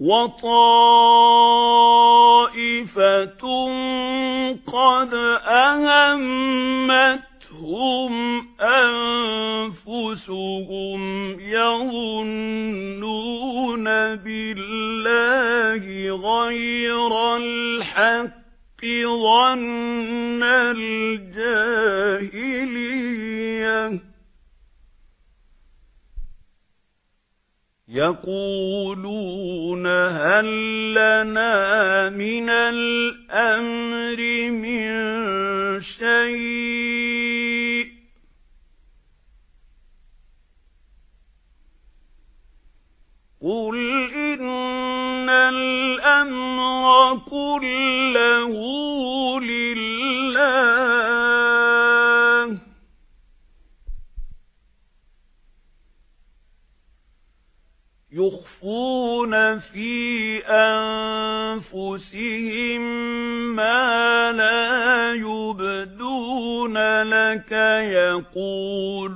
وَطَائِفَةٌ قَدْ أَهَمَّتْهُمْ أَنفُسُهُمْ يَظُنُّونَ بِاللَّهِ غَيْرَ الْحَقِّ ظَنَّ الْجَاهِلِيَّةِ يَقُولُونَ هَل لَّنَا مِنَ الْأَمْرِ مِن شَيْءٍ؟ قُلْ إِنَّ الْأَمْرَ كُلَّهُ أَنفُسِهِم مَّا لَا يُبْدُونَ لَكَ يَقُولُونَ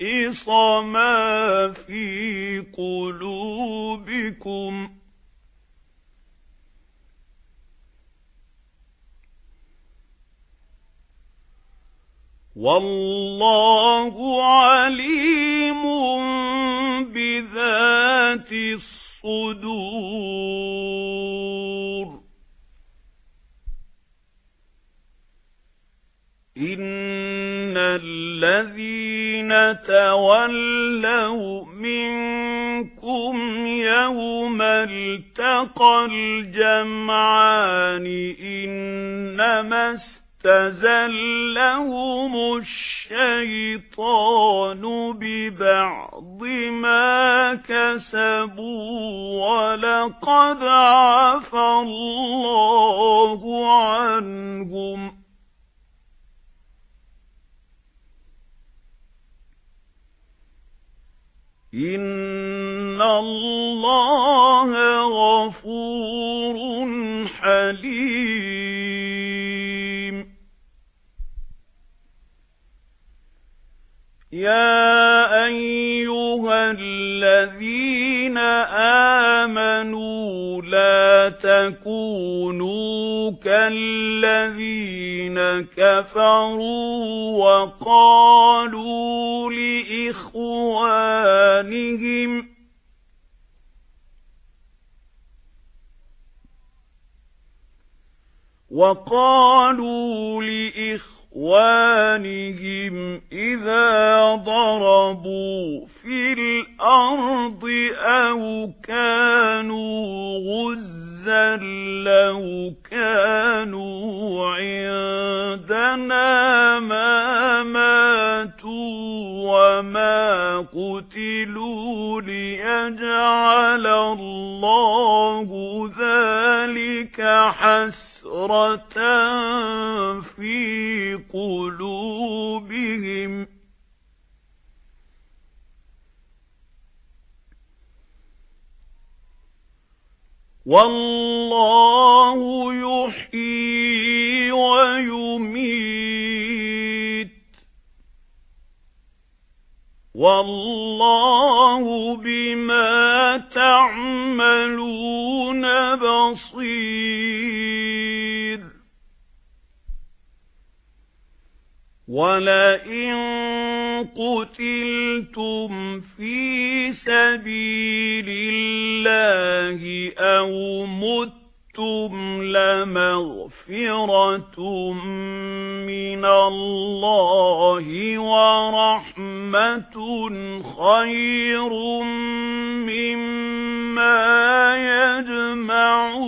وَلِيُمَحِّصَ مَا فِي قُلُوبِكُمْ. وَاللَّهُ عَلِيمٌ بِذَاتِ الصُّدُورِ. الَّذِينَ تَوَلَّوْا مِنكُمْ يَوْمَ الْتَقَى الْجَمْعَانِ إِنَّمَا اسْتَزَلَّهُمُ الشَّيْطَانُ بِبَعْضِ مَا كَسَبُوا وَلَقَدْ عَفَا اللَّهُ عَنْهُمْ إِنَّ اللَّهَ غَفُورٌ حَلِيمٌ يَا أَيُّهَا الَّذِينَ آمَنُوا لَا تَكُونُوا كَالَّذِينَ كَفَرُوا وَقَالُوا لِإِخْوَانِهِمْ وَقَالُوا لِإِخْوَانِهِمْ إِذَا ضَرَبُوا فِي الْأَرْضِ أَوْ كَانُوا غُزًّى لَّوْ كَانُوا عِندَنَا مَا وَمَا قُتِلُوا لِيَجْعَلَ اللَّهُ ذَلِكَ حَسْرَةً فِي قُلُوبِهِمْ وَاللَّهُ وَاللَّهُ بِمَا تَعْمَلُونَ بَصِيرٌ. وَلَئِن قُتِلْتُمْ فِي سَبِيلِ اللَّهِ أَوْ مُتُّمْ لَمَغْفِرَةٌ مِنَ اللَّهِ وَرَحْمَةٌ خَيْرٌ مِّمَّا يَجْمَعُونَ